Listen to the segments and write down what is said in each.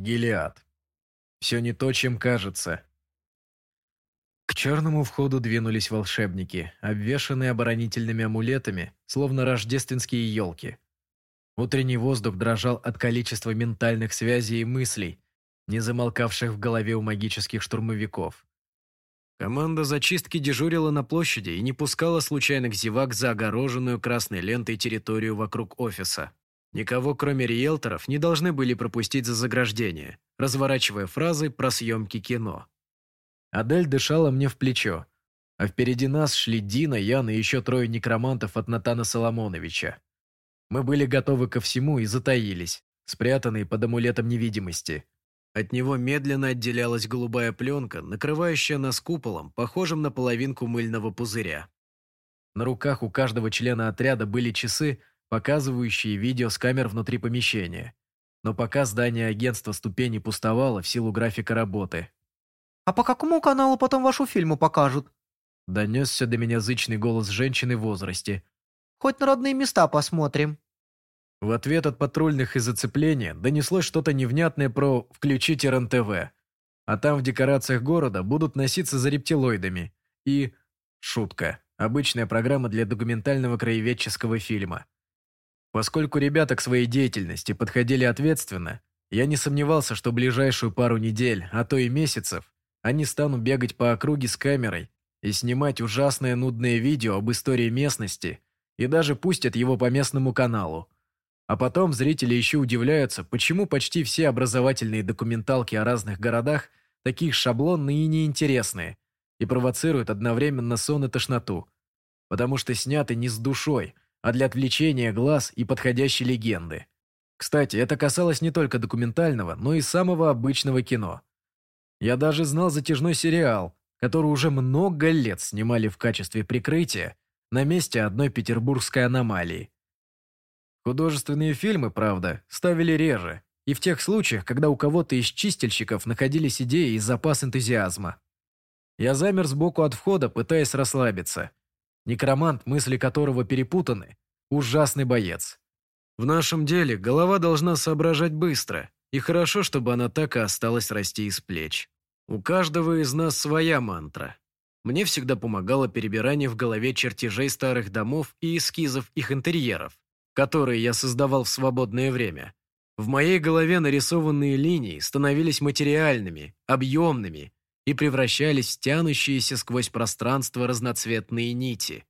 Гелиад. Все не то, чем кажется. К черному входу двинулись волшебники, обвешанные оборонительными амулетами, словно рождественские елки. Утренний воздух дрожал от количества ментальных связей и мыслей, не замолкавших в голове у магических штурмовиков. Команда зачистки дежурила на площади и не пускала случайных зевак за огороженную красной лентой территорию вокруг офиса. Никого, кроме риэлторов, не должны были пропустить за заграждение, разворачивая фразы про съемки кино. Адель дышала мне в плечо, а впереди нас шли Дина, Ян и еще трое некромантов от Натана Соломоновича. Мы были готовы ко всему и затаились, спрятанные под амулетом невидимости. От него медленно отделялась голубая пленка, накрывающая нас куполом, похожим на половинку мыльного пузыря. На руках у каждого члена отряда были часы, показывающие видео с камер внутри помещения. Но пока здание агентства ступени пустовало в силу графика работы. «А по какому каналу потом вашу фильму покажут?» Донесся до меня зычный голос женщины в возрасте. «Хоть на родные места посмотрим». В ответ от патрульных из зацепления донеслось что-то невнятное про «включите РНТВ», а там в декорациях города будут носиться за рептилоидами. И... Шутка. Обычная программа для документального краеведческого фильма. Поскольку ребята к своей деятельности подходили ответственно, я не сомневался, что ближайшую пару недель, а то и месяцев, они станут бегать по округе с камерой и снимать ужасное нудное видео об истории местности и даже пустят его по местному каналу. А потом зрители еще удивляются, почему почти все образовательные документалки о разных городах такие шаблонные и неинтересные и провоцируют одновременно сон и тошноту, потому что сняты не с душой – а для отвлечения глаз и подходящей легенды. Кстати, это касалось не только документального, но и самого обычного кино. Я даже знал затяжной сериал, который уже много лет снимали в качестве прикрытия на месте одной петербургской аномалии. Художественные фильмы, правда, ставили реже, и в тех случаях, когда у кого-то из чистильщиков находились идеи и запас энтузиазма. Я замер сбоку от входа, пытаясь расслабиться, Некромант, мысли которого перепутаны, ужасный боец. В нашем деле голова должна соображать быстро, и хорошо, чтобы она так и осталась расти из плеч. У каждого из нас своя мантра. Мне всегда помогало перебирание в голове чертежей старых домов и эскизов их интерьеров, которые я создавал в свободное время. В моей голове нарисованные линии становились материальными, объемными и превращались в тянущиеся сквозь пространство разноцветные нити.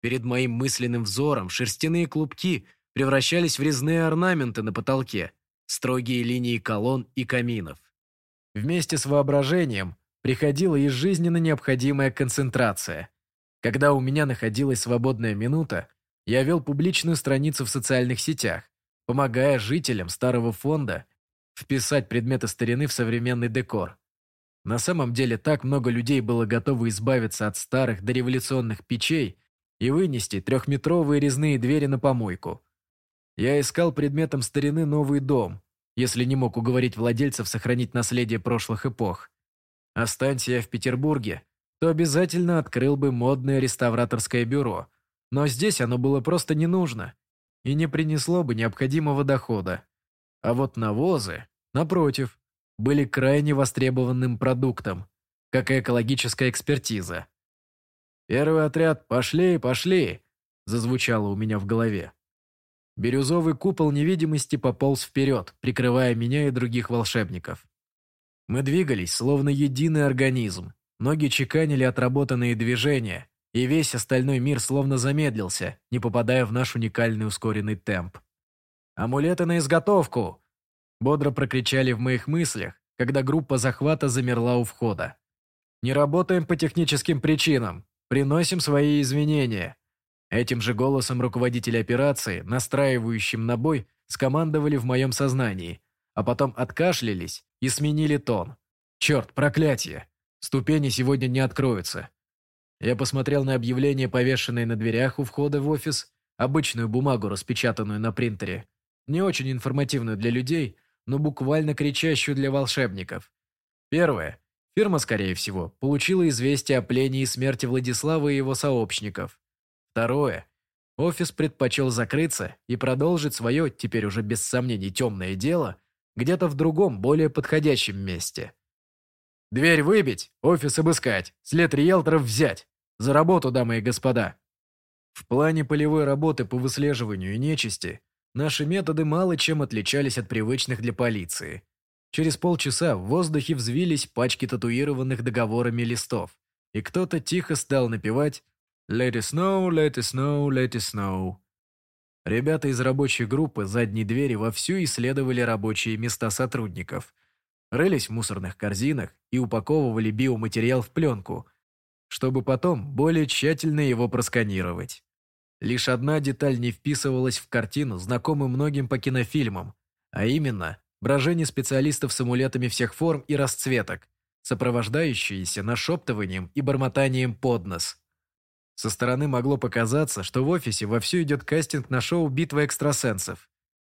Перед моим мысленным взором шерстяные клубки превращались в резные орнаменты на потолке, строгие линии колонн и каминов. Вместе с воображением приходила и жизненно необходимая концентрация. Когда у меня находилась свободная минута, я вел публичную страницу в социальных сетях, помогая жителям старого фонда вписать предметы старины в современный декор. На самом деле так много людей было готовы избавиться от старых дореволюционных печей и вынести трехметровые резные двери на помойку. Я искал предметом старины новый дом, если не мог уговорить владельцев сохранить наследие прошлых эпох. Останься я в Петербурге, то обязательно открыл бы модное реставраторское бюро, но здесь оно было просто не нужно и не принесло бы необходимого дохода. А вот навозы, напротив, были крайне востребованным продуктом, как и экологическая экспертиза. «Первый отряд, пошли, пошли!» зазвучало у меня в голове. Бирюзовый купол невидимости пополз вперед, прикрывая меня и других волшебников. Мы двигались, словно единый организм. Ноги чеканили отработанные движения, и весь остальной мир словно замедлился, не попадая в наш уникальный ускоренный темп. «Амулеты на изготовку!» Бодро прокричали в моих мыслях, когда группа захвата замерла у входа. «Не работаем по техническим причинам. Приносим свои извинения». Этим же голосом руководителя операции, настраивающим на бой, скомандовали в моем сознании, а потом откашлялись и сменили тон. «Черт, проклятие! Ступени сегодня не откроются». Я посмотрел на объявление, повешенное на дверях у входа в офис, обычную бумагу, распечатанную на принтере, не очень информативную для людей, но буквально кричащую для волшебников. Первое. Фирма, скорее всего, получила известие о плене и смерти Владислава и его сообщников. Второе. Офис предпочел закрыться и продолжить свое, теперь уже без сомнений, темное дело где-то в другом, более подходящем месте. Дверь выбить, офис обыскать, след риэлторов взять. За работу, дамы и господа. В плане полевой работы по выслеживанию нечисти наши методы мало чем отличались от привычных для полиции. Через полчаса в воздухе взвились пачки татуированных договорами листов, и кто-то тихо стал напевать «Let it snow, let it snow, let it snow». Ребята из рабочей группы задней двери вовсю исследовали рабочие места сотрудников. Рылись в мусорных корзинах и упаковывали биоматериал в пленку, чтобы потом более тщательно его просканировать. Лишь одна деталь не вписывалась в картину, знакомую многим по кинофильмам, а именно брожение специалистов с амулетами всех форм и расцветок, сопровождающиеся нашептыванием и бормотанием под нос. Со стороны могло показаться, что в офисе вовсю идет кастинг на шоу «Битва экстрасенсов».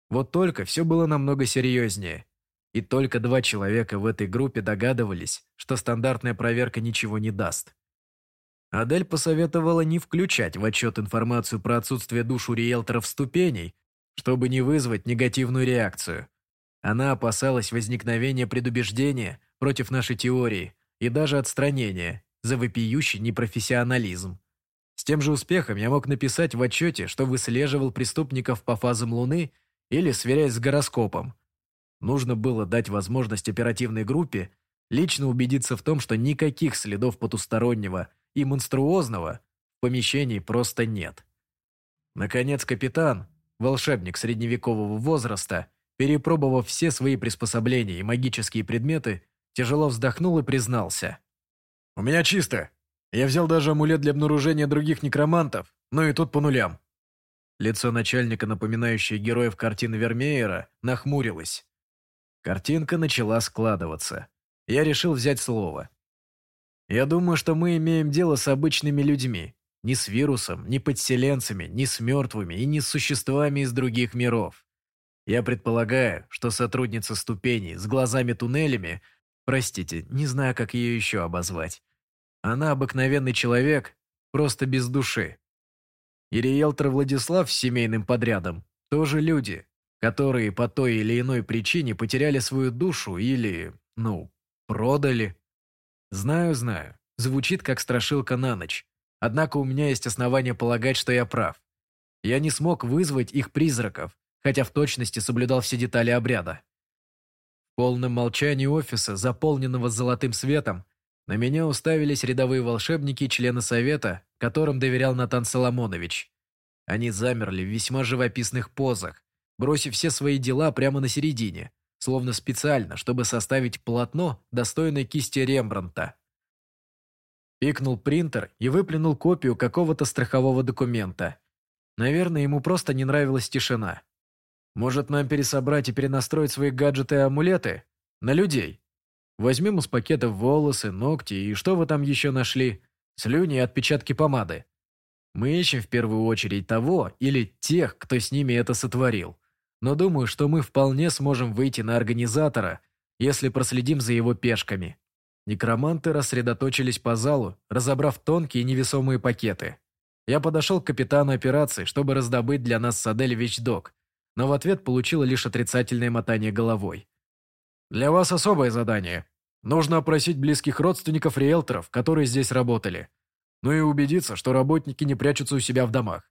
Вот только все было намного серьезнее. И только два человека в этой группе догадывались, что стандартная проверка ничего не даст. Адель посоветовала не включать в отчет информацию про отсутствие душ у риэлторов ступеней, чтобы не вызвать негативную реакцию. Она опасалась возникновения предубеждения против нашей теории и даже отстранения за вопиющий непрофессионализм. С тем же успехом я мог написать в отчете, что выслеживал преступников по фазам Луны или сверяясь с гороскопом. Нужно было дать возможность оперативной группе лично убедиться в том, что никаких следов потустороннего и монструозного в помещении просто нет. Наконец капитан, волшебник средневекового возраста, перепробовав все свои приспособления и магические предметы, тяжело вздохнул и признался. «У меня чисто. Я взял даже амулет для обнаружения других некромантов, но и тут по нулям. Лицо начальника, напоминающее героев картины Вермеера, нахмурилось. Картинка начала складываться. Я решил взять слово. Я думаю, что мы имеем дело с обычными людьми. Не с вирусом, не подселенцами, не с мертвыми и не с существами из других миров. Я предполагаю, что сотрудница ступеней с глазами-туннелями, простите, не знаю, как ее еще обозвать, она обыкновенный человек, просто без души. И риэлтор Владислав с семейным подрядом тоже люди, которые по той или иной причине потеряли свою душу или, ну, продали. Знаю, знаю, звучит как страшилка на ночь. Однако у меня есть основания полагать, что я прав. Я не смог вызвать их призраков, хотя в точности соблюдал все детали обряда. В полном молчании офиса, заполненного золотым светом, на меня уставились рядовые волшебники и члены совета, которым доверял Натан Соломонович. Они замерли в весьма живописных позах, бросив все свои дела прямо на середине, словно специально, чтобы составить полотно, достойное кисти Рембранта. Пикнул принтер и выплюнул копию какого-то страхового документа. Наверное, ему просто не нравилась тишина. Может, нам пересобрать и перенастроить свои гаджеты и амулеты? На людей? Возьмем из пакетов волосы, ногти и что вы там еще нашли? Слюни и отпечатки помады. Мы ищем в первую очередь того или тех, кто с ними это сотворил. Но думаю, что мы вполне сможем выйти на организатора, если проследим за его пешками. Некроманты рассредоточились по залу, разобрав тонкие невесомые пакеты. Я подошел к капитану операции, чтобы раздобыть для нас с Адель вещдок, но в ответ получил лишь отрицательное мотание головой. Для вас особое задание. Нужно опросить близких родственников риэлторов, которые здесь работали. Ну и убедиться, что работники не прячутся у себя в домах.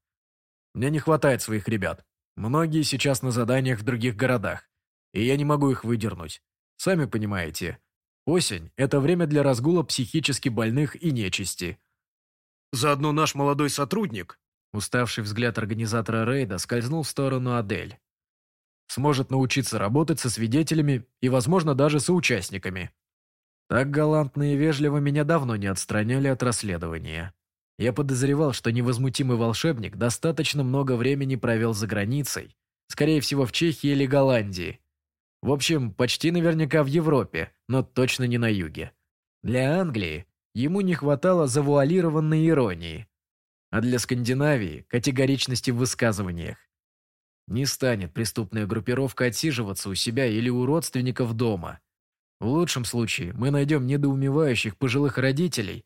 Мне не хватает своих ребят. Многие сейчас на заданиях в других городах, и я не могу их выдернуть. Сами понимаете, осень – это время для разгула психически больных и нечисти. Заодно наш молодой сотрудник, уставший взгляд организатора рейда скользнул в сторону Адель сможет научиться работать со свидетелями и, возможно, даже соучастниками. Так галантно и вежливо меня давно не отстраняли от расследования. Я подозревал, что невозмутимый волшебник достаточно много времени провел за границей, скорее всего, в Чехии или Голландии. В общем, почти наверняка в Европе, но точно не на юге. Для Англии ему не хватало завуалированной иронии, а для Скандинавии – категоричности в высказываниях. Не станет преступная группировка отсиживаться у себя или у родственников дома. В лучшем случае мы найдем недоумевающих пожилых родителей,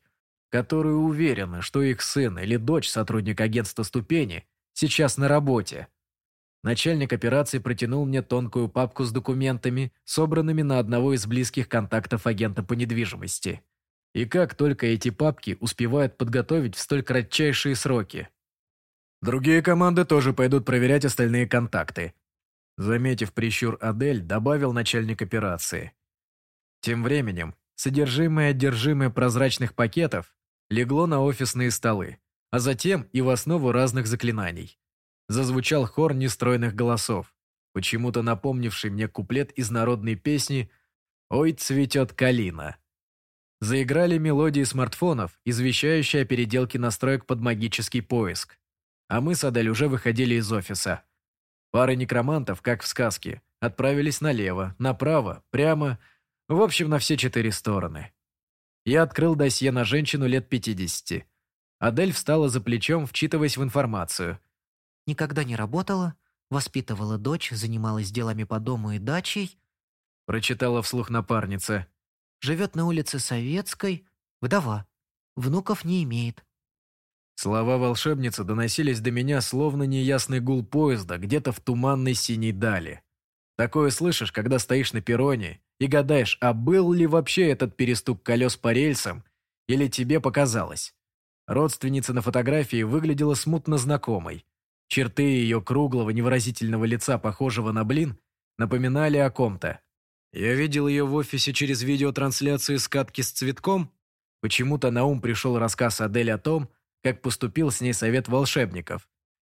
которые уверены, что их сын или дочь сотрудник агентства ступени сейчас на работе. Начальник операции протянул мне тонкую папку с документами, собранными на одного из близких контактов агента по недвижимости. И как только эти папки успевают подготовить в столь кратчайшие сроки. Другие команды тоже пойдут проверять остальные контакты. Заметив прищур Адель, добавил начальник операции. Тем временем, содержимое одержимое прозрачных пакетов легло на офисные столы, а затем и в основу разных заклинаний. Зазвучал хор нестройных голосов, почему-то напомнивший мне куплет из народной песни «Ой, цветет калина». Заиграли мелодии смартфонов, извещающие о переделке настроек под магический поиск. А мы с Адель уже выходили из офиса. Пара некромантов, как в сказке, отправились налево, направо, прямо, в общем, на все четыре стороны. Я открыл досье на женщину лет 50. Адель встала за плечом, вчитываясь в информацию. Никогда не работала, воспитывала дочь, занималась делами по дому и дачей. Прочитала вслух напарница. Живет на улице Советской, вдова. Внуков не имеет. Слова волшебницы доносились до меня, словно неясный гул поезда где-то в туманной синей дали. Такое слышишь, когда стоишь на перроне и гадаешь, а был ли вообще этот перестук колес по рельсам, или тебе показалось. Родственница на фотографии выглядела смутно знакомой. Черты ее круглого невыразительного лица, похожего на блин, напоминали о ком-то. Я видел ее в офисе через видеотрансляцию скатки с цветком. Почему-то на ум пришел рассказ Адель о том, как поступил с ней совет волшебников,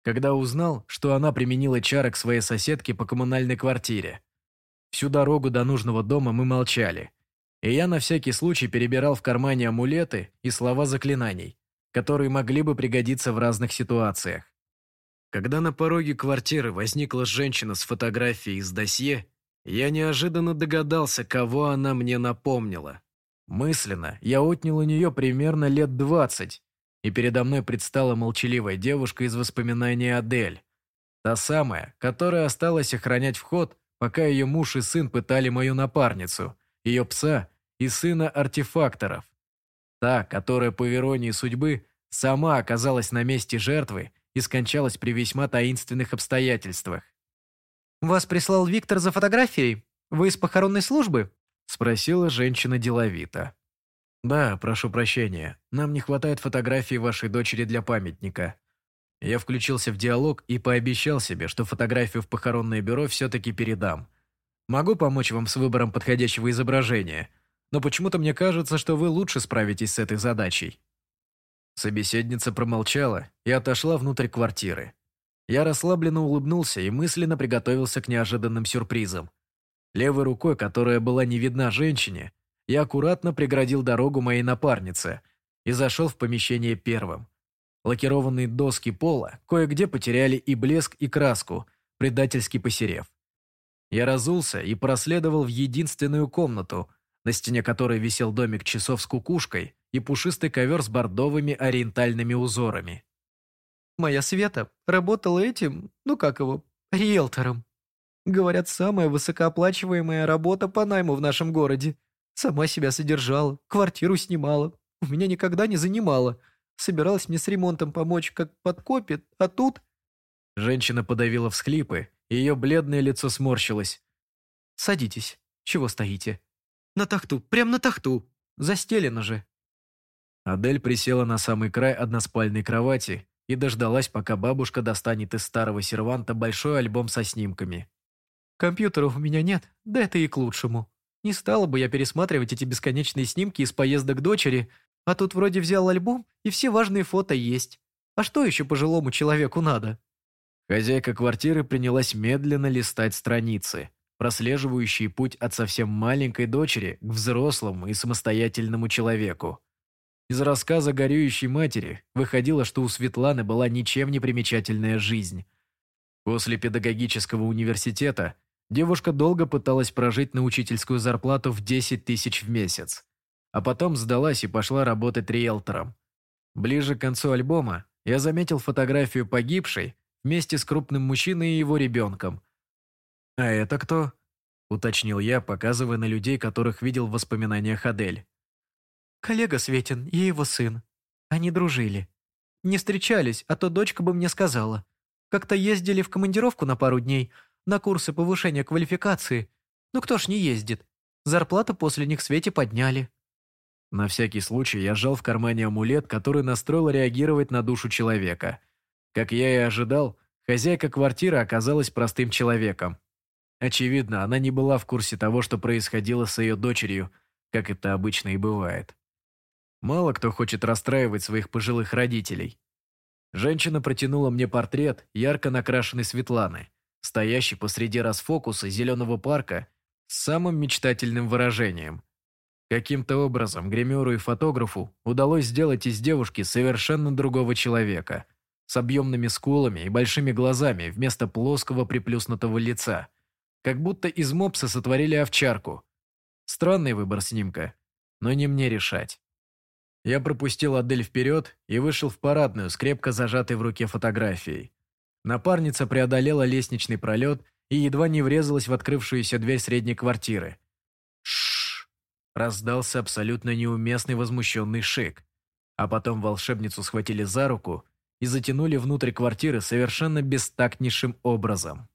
когда узнал, что она применила чары к своей соседке по коммунальной квартире. Всю дорогу до нужного дома мы молчали, и я на всякий случай перебирал в кармане амулеты и слова заклинаний, которые могли бы пригодиться в разных ситуациях. Когда на пороге квартиры возникла женщина с фотографией из досье, я неожиданно догадался, кого она мне напомнила. Мысленно я отнял у нее примерно лет двадцать, и передо мной предстала молчаливая девушка из воспоминаний Адель. Та самая, которая осталась охранять вход, пока ее муж и сын пытали мою напарницу, ее пса и сына артефакторов. Та, которая, по иронии судьбы, сама оказалась на месте жертвы и скончалась при весьма таинственных обстоятельствах. «Вас прислал Виктор за фотографией? Вы из похоронной службы?» – спросила женщина деловито. «Да, прошу прощения. Нам не хватает фотографий вашей дочери для памятника». Я включился в диалог и пообещал себе, что фотографию в похоронное бюро все-таки передам. Могу помочь вам с выбором подходящего изображения, но почему-то мне кажется, что вы лучше справитесь с этой задачей». Собеседница промолчала и отошла внутрь квартиры. Я расслабленно улыбнулся и мысленно приготовился к неожиданным сюрпризам. Левой рукой, которая была не видна женщине, я аккуратно преградил дорогу моей напарнице и зашел в помещение первым. Лакированные доски пола кое-где потеряли и блеск, и краску, предательски посерев. Я разулся и проследовал в единственную комнату, на стене которой висел домик часов с кукушкой и пушистый ковер с бордовыми ориентальными узорами. Моя Света работала этим, ну как его, риэлтором. Говорят, самая высокооплачиваемая работа по найму в нашем городе. Сама себя содержала, квартиру снимала. У меня никогда не занимала. Собиралась мне с ремонтом помочь, как подкопит, а тут... Женщина подавила всхлипы, ее бледное лицо сморщилось. «Садитесь. Чего стоите?» «На тахту, прям на тахту. Застелено же». Адель присела на самый край односпальной кровати и дождалась, пока бабушка достанет из старого серванта большой альбом со снимками. «Компьютера у меня нет, да это и к лучшему. Не стала бы я пересматривать эти бесконечные снимки из поездок дочери, а тут вроде взял альбом, и все важные фото есть. А что еще пожилому человеку надо?» Хозяйка квартиры принялась медленно листать страницы, прослеживающие путь от совсем маленькой дочери к взрослому и самостоятельному человеку. Из рассказа горюющей матери выходило, что у Светланы была ничем не примечательная жизнь. После педагогического университета девушка долго пыталась прожить на учительскую зарплату в 10 тысяч в месяц, а потом сдалась и пошла работать риэлтором. Ближе к концу альбома я заметил фотографию погибшей вместе с крупным мужчиной и его ребенком. «А это кто?» – уточнил я, показывая на людей, которых видел в воспоминаниях Адель. Коллега Светин и его сын. Они дружили. Не встречались, а то дочка бы мне сказала. Как-то ездили в командировку на пару дней, на курсы повышения квалификации. Ну кто ж не ездит? Зарплату после них свете подняли. На всякий случай я сжал в кармане амулет, который настроил реагировать на душу человека. Как я и ожидал, хозяйка квартиры оказалась простым человеком. Очевидно, она не была в курсе того, что происходило с ее дочерью, как это обычно и бывает. Мало кто хочет расстраивать своих пожилых родителей. Женщина протянула мне портрет ярко накрашенной Светланы, стоящей посреди расфокуса зеленого парка с самым мечтательным выражением. Каким-то образом гримеру и фотографу удалось сделать из девушки совершенно другого человека, с объемными скулами и большими глазами вместо плоского приплюснутого лица, как будто из мопса сотворили овчарку. Странный выбор снимка, но не мне решать. Я пропустил Адель вперед и вышел в парадную с крепко зажатой в руке фотографией. Напарница преодолела лестничный пролет и едва не врезалась в открывшуюся дверь средней квартиры. Шш! Раздался абсолютно неуместный возмущенный шик. А потом волшебницу схватили за руку и затянули внутрь квартиры совершенно бестактнейшим образом.